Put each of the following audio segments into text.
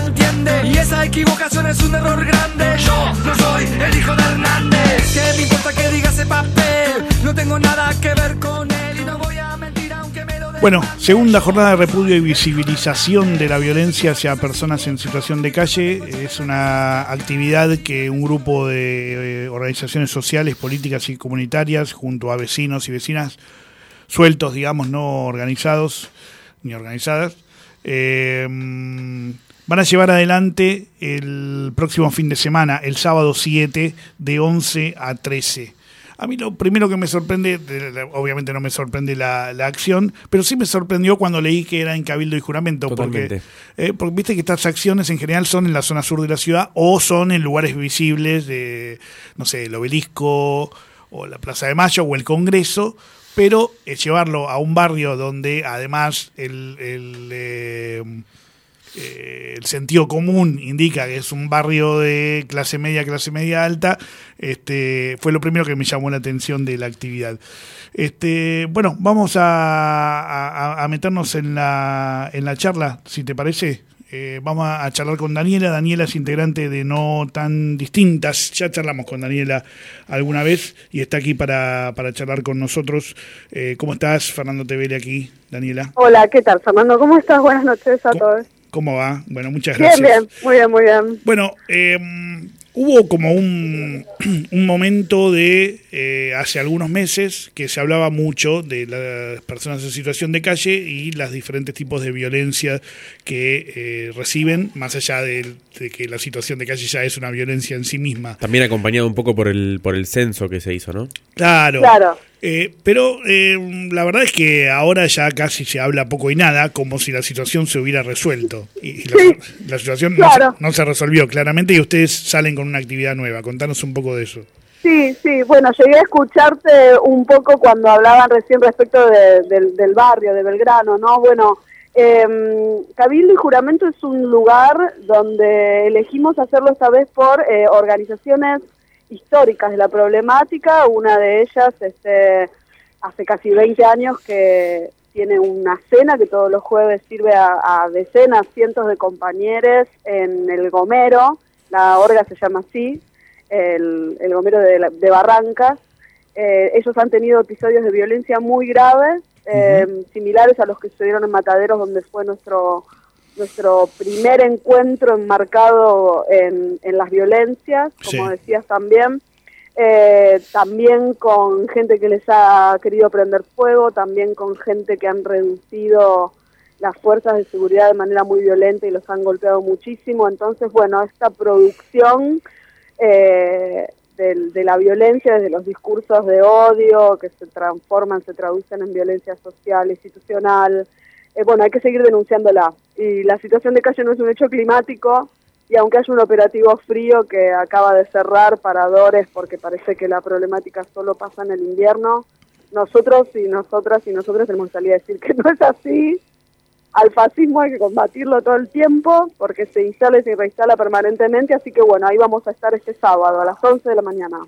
no entiende y esa equivocación es un error grande. Yo no soy el hijo de Hernández. ¿Qué me importa que diga ese papel? No tengo nada que ver con él y no voy a mentir aunque me lo Bueno, segunda jornada de repudio y visibilización de la violencia hacia personas en situación de calle. Es una actividad que un grupo de eh, organizaciones sociales, políticas y comunitarias, junto a vecinos y vecinas sueltos, digamos, no organizados ni organizadas, eh, van a llevar adelante el próximo fin de semana, el sábado 7, de 11 a 13. A mí lo primero que me sorprende, de- de- obviamente no me sorprende la, la acción, pero sí me sorprendió cuando leí que era en Cabildo y Juramento, porque, eh, porque viste que estas acciones en general son en la zona sur de la ciudad o son en lugares visibles de, no sé, el obelisco o la Plaza de Mayo o el Congreso, pero eh, llevarlo a un barrio donde además el, el, eh, eh, el sentido común indica que es un barrio de clase media, clase media alta, este, fue lo primero que me llamó la atención de la actividad. Este, bueno, vamos a, a- a meternos en la, en la charla, si te parece. Eh, vamos a, a charlar con Daniela. Daniela es integrante de No Tan Distintas. Ya charlamos con Daniela alguna vez y está aquí para, para charlar con nosotros. Eh, ¿Cómo estás? Fernando Tevele aquí, Daniela. Hola, ¿qué tal, Fernando? ¿Cómo estás? Buenas noches a todos. ¿Cómo va? Bueno, muchas Bien, gracias. bien, muy bien, muy bien. Bueno, eh, hubo como un, un momento de eh, hace algunos meses que se hablaba mucho de las personas en situación de calle y los diferentes tipos de violencia que eh, reciben, más allá de, de que la situación de calle ya es una violencia en sí misma. También acompañado un poco por el, por el censo que se hizo, ¿no? Claro. Claro. Eh, pero eh, la verdad es que ahora ya casi se habla poco y nada, como si la situación se hubiera resuelto. Y, y la, Sí. la situación Claro. no, se, no se resolvió claramente y ustedes salen con una actividad nueva. Contanos un poco de eso. Sí, sí, bueno, llegué a escucharte un poco cuando hablaban recién respecto de- del, del barrio, de Belgrano, ¿no? Bueno, eh, Cabildo y Juramento es un lugar donde elegimos hacerlo esta vez por eh, organizaciones históricas de la problemática, una de ellas este, hace casi 20 años que tiene una cena que todos los jueves sirve a, a decenas, cientos de compañeros en el Gomero, la orga se llama así, el, el Gomero de, la- de Barrancas. Eh, ellos han tenido episodios de violencia muy graves, eh, similares a los que sucedieron en Mataderos, donde fue nuestro nuestro primer encuentro enmarcado en, en las violencias, como Sí. decías también. Eh, también con gente que les ha querido prender fuego, también con gente que han reducido las fuerzas de seguridad de manera muy violenta y los han golpeado muchísimo. Entonces, bueno, esta producción eh, del- de la violencia desde los discursos de odio que se transforman, se traducen en violencia social, institucional, eh, bueno, hay que seguir denunciándola. Y la situación de calle no es un hecho climático, y aunque haya un operativo frío que acaba de cerrar paradores porque parece que la problemática solo pasa en el invierno, nosotros y nosotras y nosotros tenemos que a decir que no es así. Al fascismo hay que combatirlo todo el tiempo porque se instala y se reinstala permanentemente, así que bueno, ahí vamos a estar este sábado a las 11 de la mañana.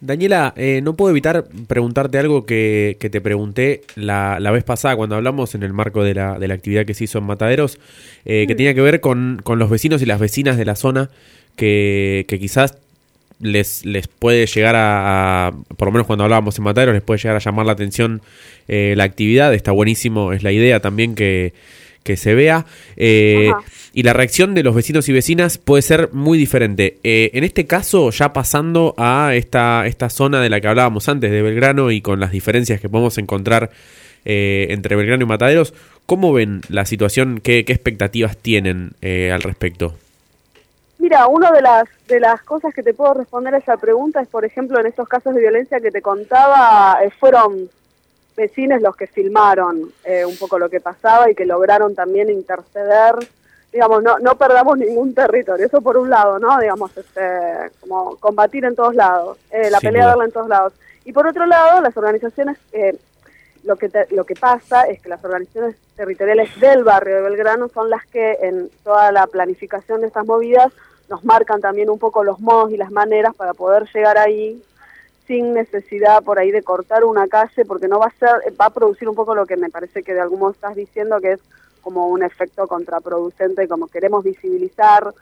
Daniela, eh, no puedo evitar preguntarte algo que, que te pregunté la, la vez pasada cuando hablamos en el marco de la, de la actividad que se hizo en Mataderos, eh, que tenía que ver con, con los vecinos y las vecinas de la zona que, que quizás les, les puede llegar a, a- por lo menos cuando hablábamos en Mataderos, les puede llegar a llamar la atención eh, la actividad. Está buenísimo, es la idea también que, que se vea. Eh, y la reacción de los vecinos y vecinas puede ser muy diferente. Eh, en este caso, ya pasando a esta, esta zona de la que hablábamos antes, de Belgrano, y con las diferencias que podemos encontrar eh, entre Belgrano y Mataderos, ¿cómo ven la situación? ¿Qué, qué expectativas tienen al respecto? Mira, una de las, de las cosas que te puedo responder a esa pregunta es, por ejemplo, en estos casos de violencia que te contaba, fueron vecinos los que filmaron eh, un poco lo que pasaba y que lograron también interceder. Digamos, no, no perdamos ningún territorio, eso por un lado, ¿no? Digamos, este, como combatir en todos lados, eh, la Sin pelea darla en todos lados. Y por otro lado, las organizaciones, eh, lo que te- lo que pasa es que las organizaciones territoriales del barrio de Belgrano son las que en toda la planificación de estas movidas nos marcan también un poco los modos y las maneras para poder llegar ahí sin necesidad por ahí de cortar una calle porque no va a ser va a producir un poco lo que me parece que de algún modo estás diciendo que es como un efecto contraproducente, como queremos visibilizar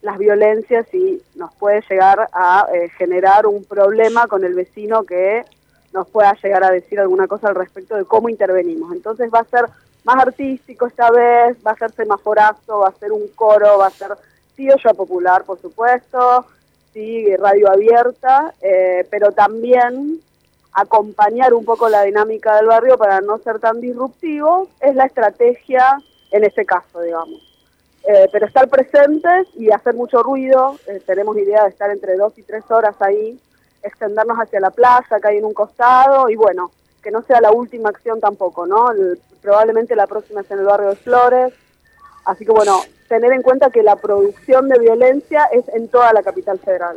las violencias y nos puede llegar a eh, generar un problema con el vecino que nos pueda llegar a decir alguna cosa al respecto de cómo intervenimos. Entonces va a ser más artístico esta vez, va a ser semaforazo, va a ser un coro, va a ser sí olla popular, por supuesto, sí radio abierta, eh, pero también acompañar un poco la dinámica del barrio para no ser tan disruptivo, es la estrategia en este caso, digamos. Eh, pero estar presentes y hacer mucho ruido, eh, tenemos idea de estar entre dos y tres horas ahí, extendernos hacia la plaza, que hay en un costado, y bueno, que no sea la última acción tampoco, ¿no? probablemente la próxima es en el barrio de Flores, así que bueno, tener en cuenta que la producción de violencia es en toda la capital federal.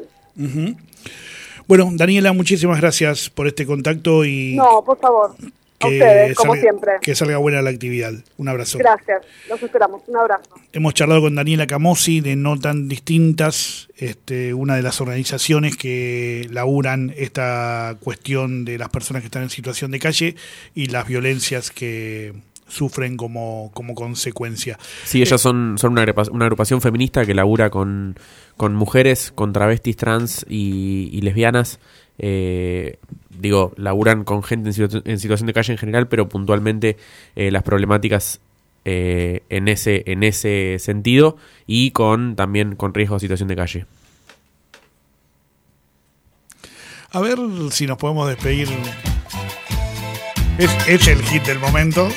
Bueno, Daniela, muchísimas gracias por este contacto y... No, por favor. A ustedes, como siempre. Que salga buena la actividad. Un abrazo. Gracias, los esperamos. Un abrazo. Hemos charlado con Daniela Camosi de No Tan Distintas, este, una de las organizaciones que laburan esta cuestión de las personas que están en situación de calle y las violencias que sufren como, como consecuencia. Sí, ellas son, son una, agrupación feminista que labura con, con mujeres, con travestis trans y, lesbianas. Eh, digo, laburan con gente en, situación de calle en general, pero puntualmente eh, las problemáticas eh, en ese en ese sentido y con también con riesgo de situación de calle. A ver si nos podemos despedir. Es, es el hit del momento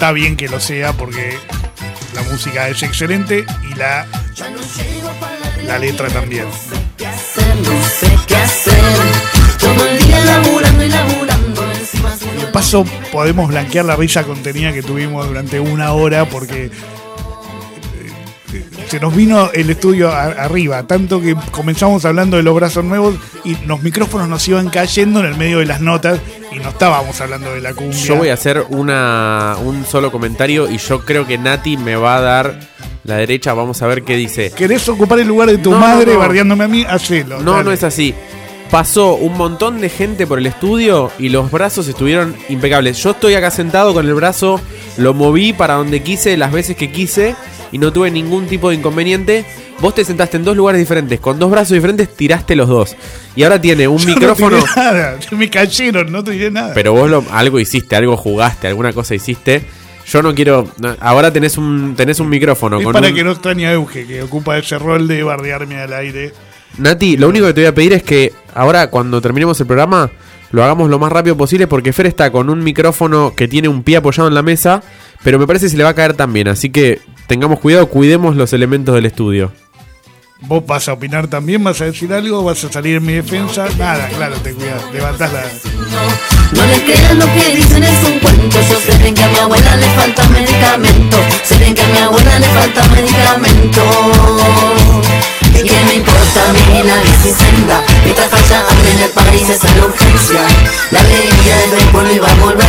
está bien que lo sea porque la música es excelente y la, la letra también. De paso, podemos blanquear la risa contenida que tuvimos durante una hora porque se nos vino el estudio arriba, tanto que comenzamos hablando de los brazos nuevos y los micrófonos nos iban cayendo en el medio de las notas y no estábamos hablando de la cumbia. Yo voy a hacer una, un solo comentario y yo creo que Nati me va a dar la derecha, vamos a ver qué dice. ¿Querés ocupar el lugar de tu madre bardeándome a mí? Hacelo. No, no es así. Pasó un montón de gente por el estudio y los brazos estuvieron impecables. Yo estoy acá sentado con el brazo, lo moví para donde quise, las veces que quise y no tuve ningún tipo de inconveniente. Vos te sentaste en dos lugares diferentes, con dos brazos diferentes, tiraste los dos. Y ahora tiene un micrófono. No nada, me cayeron, no te nada. Pero vos lo, algo hiciste, algo jugaste, alguna cosa hiciste. Yo no quiero. ahora tenés un tenés un micrófono. Es para que no extrañe a Euge, que ocupa ese rol de bardearme al aire. Nati, lo único que te voy a pedir es que ahora, cuando terminemos el programa, lo hagamos lo más rápido posible porque Fer está con un micrófono que tiene un pie apoyado en la mesa, pero me parece que se le va a caer también. Así que tengamos cuidado, cuidemos los elementos del estudio. ¿Vos vas a opinar también? ¿Vas a decir algo? ¿Vas a salir en mi defensa? Nada, claro, te cuidas, levantás la... No, le crean lo que dicen, es un cuento Yo sé que a mi abuela le falta medicamento Sé que a mi abuela le falta medicamento ¿Y qué me importa a mí la senda Mientras falla hambre en el país esa es la urgencia La alegría del pueblo iba a volver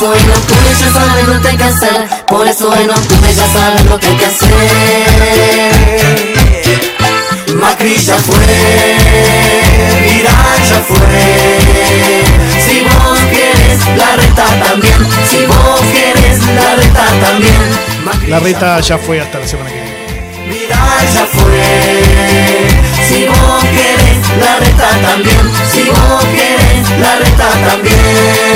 Eso en octubre ya saben lo que hay que hacer Por eso en octubre ya saben lo que hay que hacer. Macri ya fue, Irán ya fue. Si vos quieres la reta también. Si vos quieres la reta también. La reta ya fue hasta la semana que viene. Ya fue. Si vos querés, la reta también. Si vos querés, la reta también.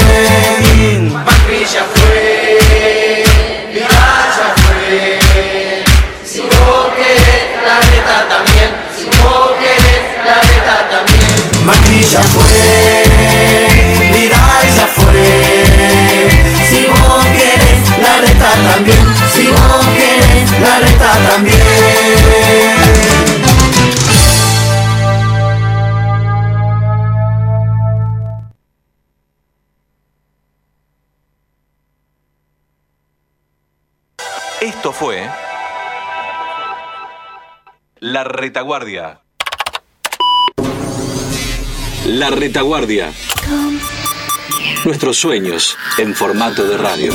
Esto fue La Retaguardia. La Retaguardia. Nuestros sueños en formato de radio.